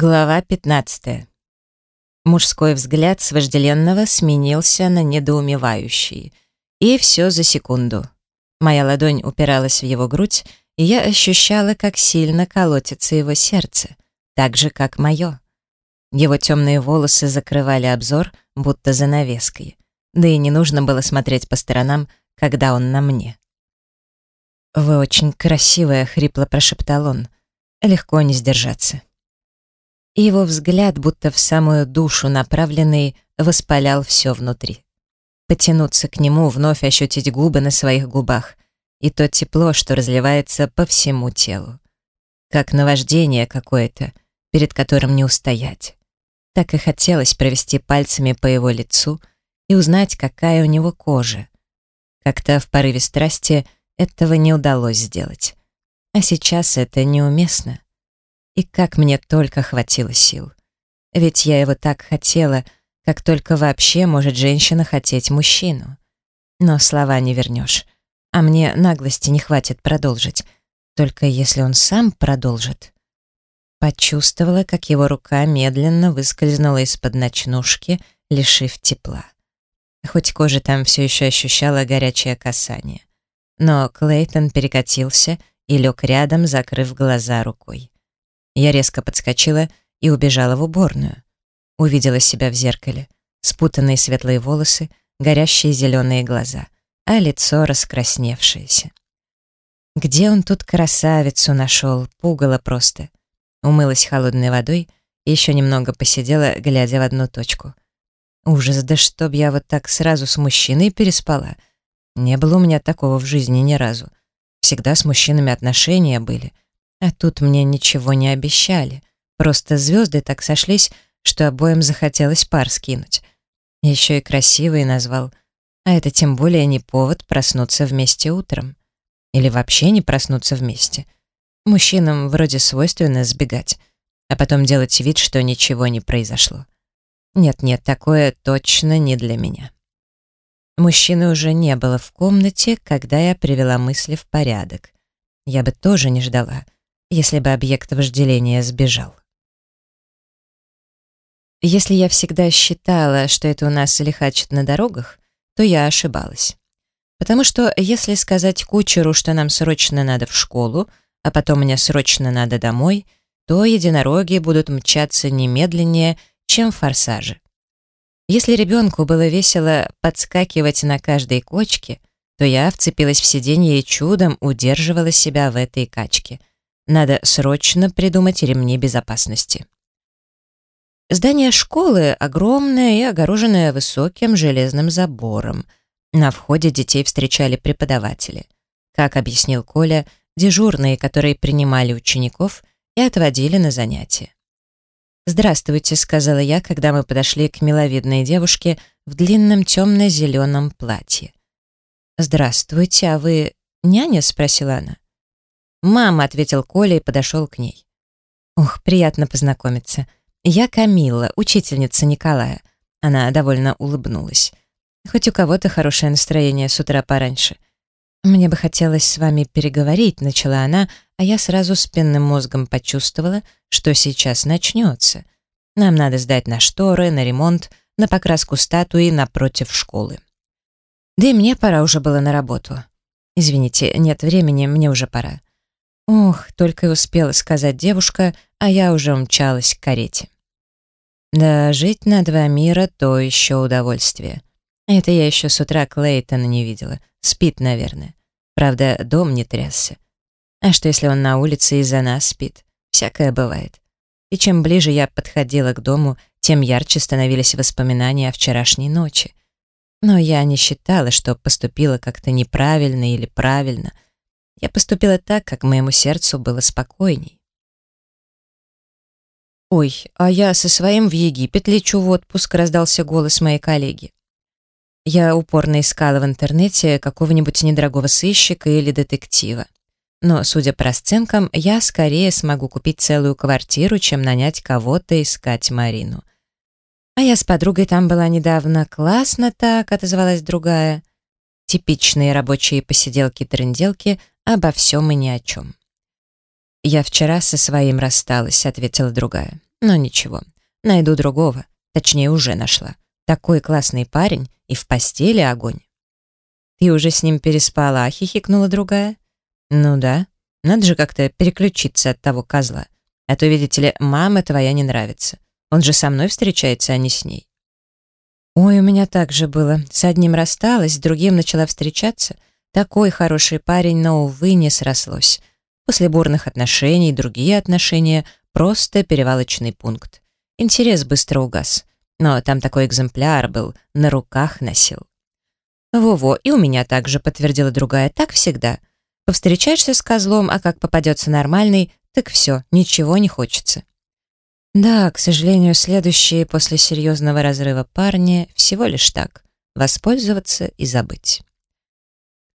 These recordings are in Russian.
Глава 15. Мужской взгляд с вожделенного сменился на недоумевающий. И все за секунду. Моя ладонь упиралась в его грудь, и я ощущала, как сильно колотится его сердце, так же, как мое. Его темные волосы закрывали обзор, будто занавеской. Да и не нужно было смотреть по сторонам, когда он на мне. «Вы очень красивая», — хрипло прошептал он. Легко не сдержаться и его взгляд, будто в самую душу направленный, воспалял все внутри. Потянуться к нему, вновь ощутить губы на своих губах и то тепло, что разливается по всему телу. Как наваждение какое-то, перед которым не устоять. Так и хотелось провести пальцами по его лицу и узнать, какая у него кожа. Как-то в порыве страсти этого не удалось сделать. А сейчас это неуместно. И как мне только хватило сил. Ведь я его так хотела, как только вообще может женщина хотеть мужчину. Но слова не вернешь. А мне наглости не хватит продолжить. Только если он сам продолжит. Почувствовала, как его рука медленно выскользнула из-под ночнушки, лишив тепла. Хоть кожа там все еще ощущала горячее касание. Но Клейтон перекатился и лег рядом, закрыв глаза рукой. Я резко подскочила и убежала в уборную. Увидела себя в зеркале. Спутанные светлые волосы, горящие зеленые глаза, а лицо раскрасневшееся. Где он тут красавицу нашел, пугало просто. Умылась холодной водой и еще немного посидела, глядя в одну точку. Ужас, да чтоб я вот так сразу с мужчиной переспала. Не было у меня такого в жизни ни разу. Всегда с мужчинами отношения были — а тут мне ничего не обещали. Просто звезды так сошлись, что обоим захотелось пар скинуть. Еще и красивый назвал. А это тем более не повод проснуться вместе утром. Или вообще не проснуться вместе. Мужчинам вроде свойственно сбегать, а потом делать вид, что ничего не произошло. Нет-нет, такое точно не для меня. Мужчины уже не было в комнате, когда я привела мысли в порядок. Я бы тоже не ждала — если бы объект вожделения сбежал. Если я всегда считала, что это у нас лихачит на дорогах, то я ошибалась. Потому что если сказать кучеру, что нам срочно надо в школу, а потом мне срочно надо домой, то единороги будут мчаться немедленнее, чем форсажи. Если ребенку было весело подскакивать на каждой кочке, то я вцепилась в сиденье и чудом удерживала себя в этой качке. Надо срочно придумать ремни безопасности. Здание школы огромное и огороженное высоким железным забором. На входе детей встречали преподаватели. Как объяснил Коля, дежурные, которые принимали учеников и отводили на занятия. «Здравствуйте», — сказала я, когда мы подошли к миловидной девушке в длинном темно-зеленом платье. «Здравствуйте, а вы няня?» — спросила она. «Мама», — ответил Коля и подошел к ней. «Ох, приятно познакомиться. Я Камилла, учительница Николая». Она довольно улыбнулась. «Хоть у кого-то хорошее настроение с утра пораньше». «Мне бы хотелось с вами переговорить», — начала она, а я сразу спинным мозгом почувствовала, что сейчас начнется. Нам надо сдать на шторы, на ремонт, на покраску статуи напротив школы. Да и мне пора уже было на работу. Извините, нет времени, мне уже пора. Ох, только и успела сказать девушка, а я уже умчалась к карете. Да, жить на два мира — то еще удовольствие. Это я еще с утра Клейтона не видела. Спит, наверное. Правда, дом не трясся. А что, если он на улице из-за нас спит? Всякое бывает. И чем ближе я подходила к дому, тем ярче становились воспоминания о вчерашней ночи. Но я не считала, что поступила как-то неправильно или правильно — я поступила так, как моему сердцу было спокойней. «Ой, а я со своим в Египет лечу в отпуск», — раздался голос моей коллеги. Я упорно искала в интернете какого-нибудь недорогого сыщика или детектива. Но, судя по расценкам, я скорее смогу купить целую квартиру, чем нанять кого-то искать Марину. А я с подругой там была недавно. Классно так, отозвалась другая. Типичные рабочие посиделки-тренделки обо всем и ни о чем. «Я вчера со своим рассталась», — ответила другая. Но ничего, найду другого, точнее уже нашла. Такой классный парень и в постели огонь. «Ты уже с ним переспала?» — хихикнула другая. «Ну да, надо же как-то переключиться от того козла. А то, видите ли, мама твоя не нравится. Он же со мной встречается, а не с ней». «Ой, у меня так же было. С одним рассталась, с другим начала встречаться. Такой хороший парень, но, увы, не срослось. После бурных отношений, другие отношения — просто перевалочный пункт. Интерес быстро угас. Но там такой экземпляр был, на руках носил. «Во-во, и у меня также», — подтвердила другая, — «так всегда. Повстречаешься с козлом, а как попадется нормальный, так все, ничего не хочется». Да, к сожалению, следующие после серьезного разрыва парни всего лишь так — воспользоваться и забыть.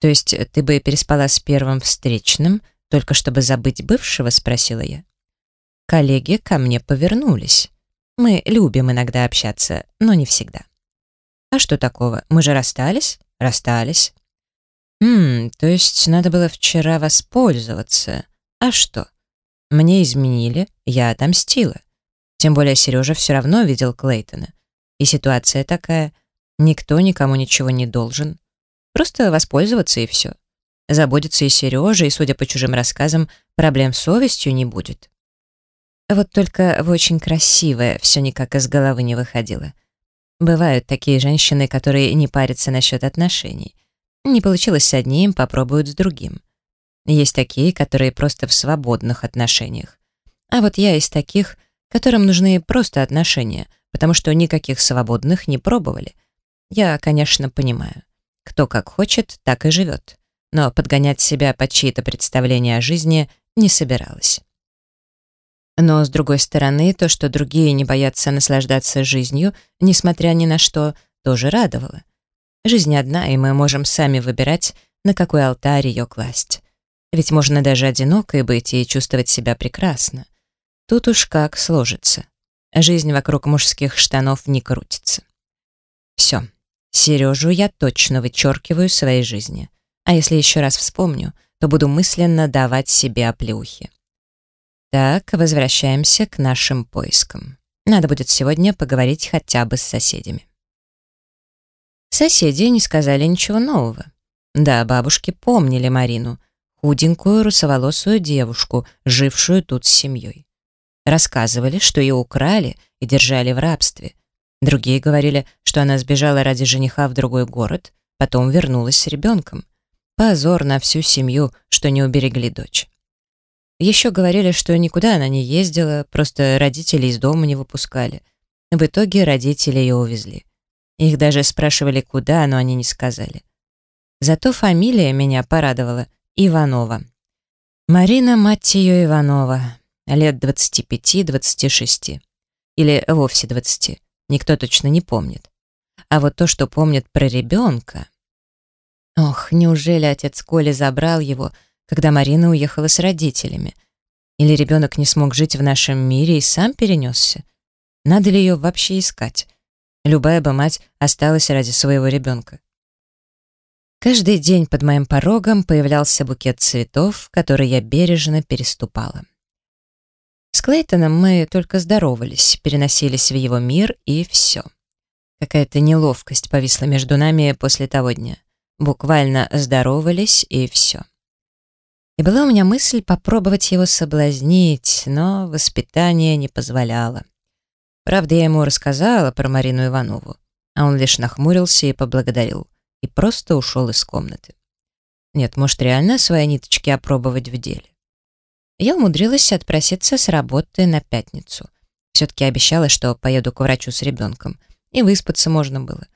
То есть ты бы переспала с первым встречным, только чтобы забыть бывшего, спросила я. Коллеги ко мне повернулись. Мы любим иногда общаться, но не всегда. А что такого? Мы же расстались? Расстались. Хм, то есть надо было вчера воспользоваться. А что? Мне изменили, я отомстила. Тем более Сережа все равно видел Клейтона. И ситуация такая. Никто никому ничего не должен. Просто воспользоваться и все. Заботиться и Сережа, и, судя по чужим рассказам, проблем с совестью не будет. Вот только вы очень красивая, все никак из головы не выходило. Бывают такие женщины, которые не парятся насчет отношений. Не получилось с одним, попробуют с другим. Есть такие, которые просто в свободных отношениях. А вот я из таких, которым нужны просто отношения, потому что никаких свободных не пробовали. Я, конечно, понимаю. Кто как хочет, так и живет. Но подгонять себя под чьи-то представления о жизни не собиралась. Но, с другой стороны, то, что другие не боятся наслаждаться жизнью, несмотря ни на что, тоже радовало. Жизнь одна, и мы можем сами выбирать, на какой алтарь ее класть. Ведь можно даже одинокой быть и чувствовать себя прекрасно. Тут уж как сложится. Жизнь вокруг мужских штанов не крутится. Все. Сережу я точно вычеркиваю своей жизни. А если еще раз вспомню, то буду мысленно давать себе оплеухи. Так, возвращаемся к нашим поискам. Надо будет сегодня поговорить хотя бы с соседями. Соседи не сказали ничего нового. Да, бабушки помнили Марину, худенькую русоволосую девушку, жившую тут с семьей. Рассказывали, что ее украли и держали в рабстве. Другие говорили, что она сбежала ради жениха в другой город, потом вернулась с ребенком. Позор на всю семью, что не уберегли дочь. Еще говорили, что никуда она не ездила, просто родители из дома не выпускали. В итоге родители ее увезли. Их даже спрашивали, куда, но они не сказали. Зато фамилия меня порадовала — Иванова. Марина, мать ее, Иванова. Лет 25-26. Или вовсе 20. Никто точно не помнит. А вот то, что помнит про ребенка... Ох, неужели отец Коли забрал его — когда Марина уехала с родителями. Или ребенок не смог жить в нашем мире и сам перенесся? Надо ли ее вообще искать? Любая бы мать осталась ради своего ребенка. Каждый день под моим порогом появлялся букет цветов, который я бережно переступала. С Клейтоном мы только здоровались, переносились в его мир и все. Какая-то неловкость повисла между нами после того дня. Буквально здоровались и все. И была у меня мысль попробовать его соблазнить, но воспитание не позволяло. Правда, я ему рассказала про Марину Иванову, а он лишь нахмурился и поблагодарил, и просто ушел из комнаты. Нет, может, реально свои ниточки опробовать в деле. Я умудрилась отпроситься с работы на пятницу. Все-таки обещала, что поеду к врачу с ребенком, и выспаться можно было.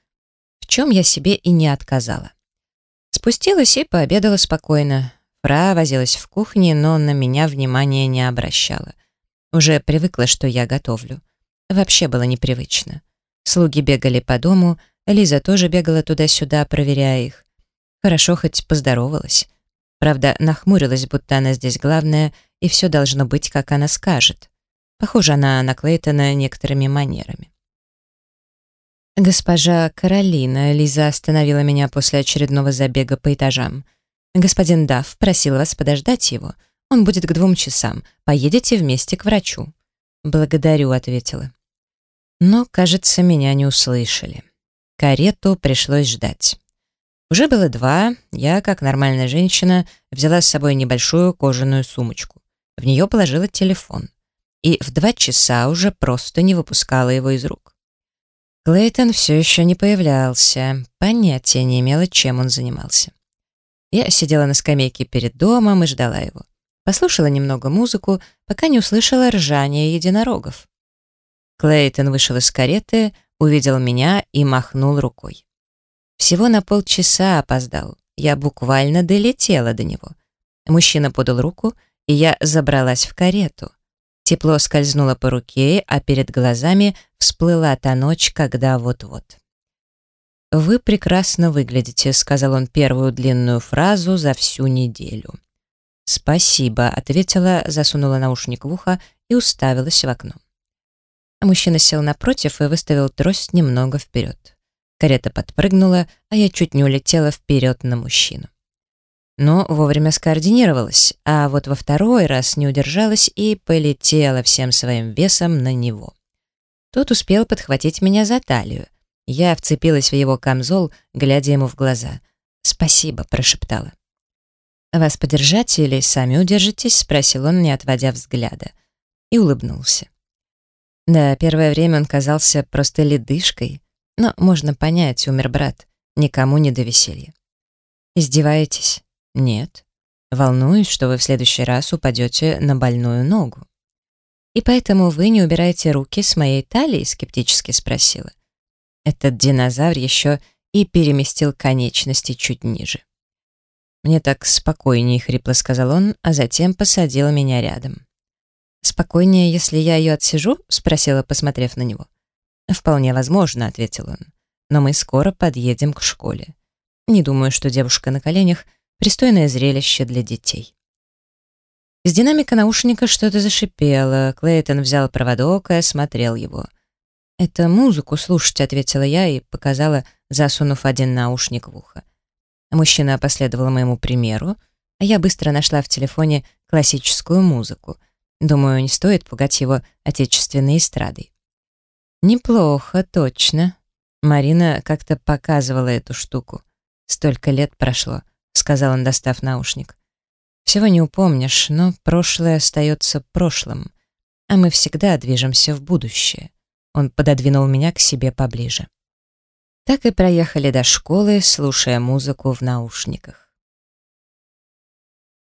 В чем я себе и не отказала. Спустилась и пообедала спокойно, Фра возилась в кухне, но на меня внимания не обращала. Уже привыкла, что я готовлю. Вообще было непривычно. Слуги бегали по дому, Лиза тоже бегала туда-сюда, проверяя их. Хорошо хоть поздоровалась. Правда, нахмурилась, будто она здесь главная, и все должно быть, как она скажет. Похоже, она на Клейтона некоторыми манерами. «Госпожа Каролина», — Лиза остановила меня после очередного забега по этажам — «Господин Дафф просил вас подождать его. Он будет к двум часам. Поедете вместе к врачу». «Благодарю», — ответила. Но, кажется, меня не услышали. Карету пришлось ждать. Уже было два, я, как нормальная женщина, взяла с собой небольшую кожаную сумочку. В нее положила телефон. И в два часа уже просто не выпускала его из рук. Клейтон все еще не появлялся, понятия не имела, чем он занимался. Я сидела на скамейке перед домом и ждала его. Послушала немного музыку, пока не услышала ржание единорогов. Клейтон вышел из кареты, увидел меня и махнул рукой. Всего на полчаса опоздал. Я буквально долетела до него. Мужчина подал руку, и я забралась в карету. Тепло скользнуло по руке, а перед глазами всплыла та ночь, когда вот-вот. «Вы прекрасно выглядите», — сказал он первую длинную фразу за всю неделю. «Спасибо», — ответила, засунула наушник в ухо и уставилась в окно. Мужчина сел напротив и выставил трость немного вперед. Карета подпрыгнула, а я чуть не улетела вперед на мужчину. Но вовремя скоординировалась, а вот во второй раз не удержалась и полетела всем своим весом на него. Тот успел подхватить меня за талию, я вцепилась в его камзол, глядя ему в глаза. «Спасибо», — прошептала. «Вас подержать или сами удержитесь?» — спросил он, не отводя взгляда. И улыбнулся. Да, первое время он казался просто ледышкой, но можно понять, умер брат, никому не до веселья. «Издеваетесь?» «Нет. Волнуюсь, что вы в следующий раз упадете на больную ногу». «И поэтому вы не убираете руки с моей талии?» — скептически спросила. Этот динозавр еще и переместил конечности чуть ниже. «Мне так спокойнее», — хрипло сказал он, а затем посадил меня рядом. «Спокойнее, если я ее отсижу?» — спросила, посмотрев на него. «Вполне возможно», — ответил он. «Но мы скоро подъедем к школе. Не думаю, что девушка на коленях — пристойное зрелище для детей». С динамика наушника что-то зашипело. Клейтон взял проводок и осмотрел его — «Это музыку слушать», — ответила я и показала, засунув один наушник в ухо. Мужчина последовал моему примеру, а я быстро нашла в телефоне классическую музыку. Думаю, не стоит пугать его отечественной эстрадой. «Неплохо, точно». Марина как-то показывала эту штуку. «Столько лет прошло», — сказал он, достав наушник. «Всего не упомнишь, но прошлое остается прошлым, а мы всегда движемся в будущее». Он пододвинул меня к себе поближе. Так и проехали до школы, слушая музыку в наушниках.